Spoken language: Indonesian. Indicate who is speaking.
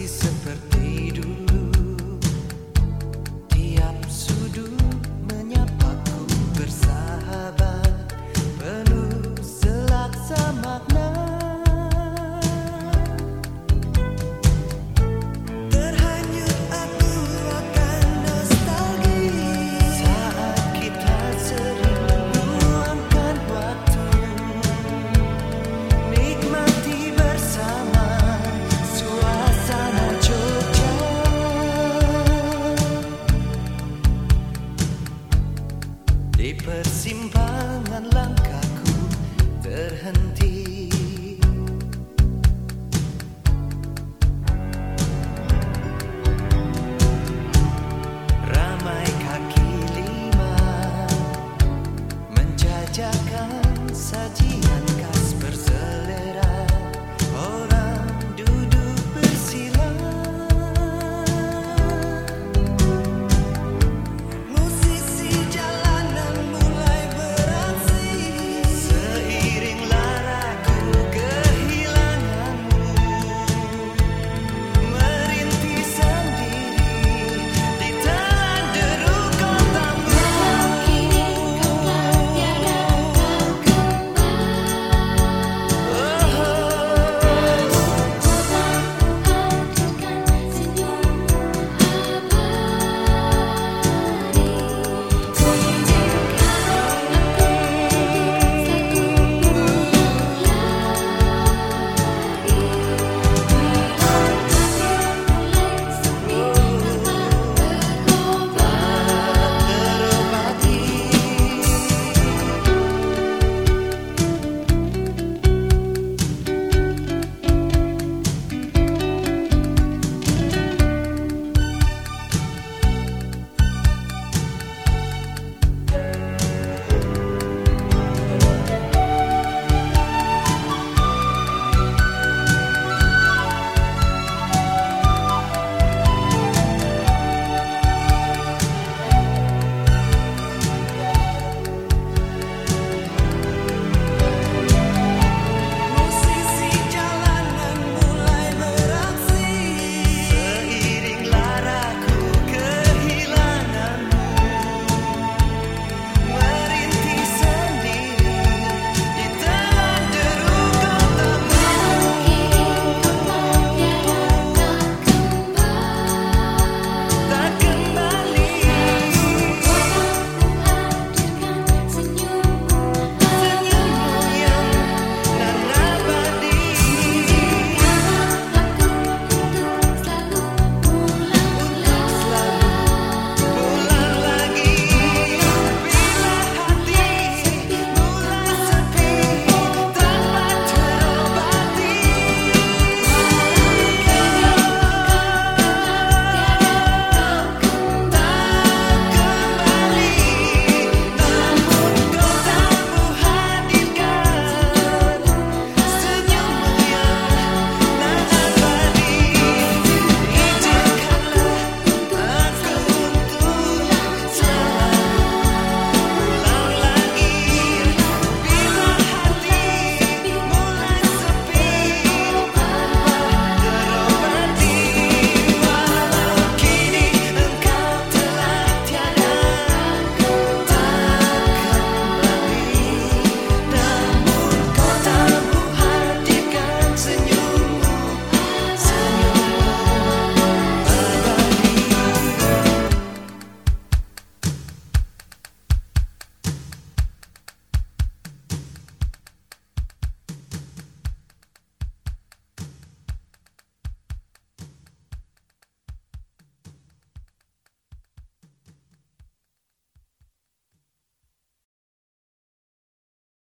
Speaker 1: si se. Di persimpangan langkahku terhenti. Ramai kaki lima Menjajakan sajian.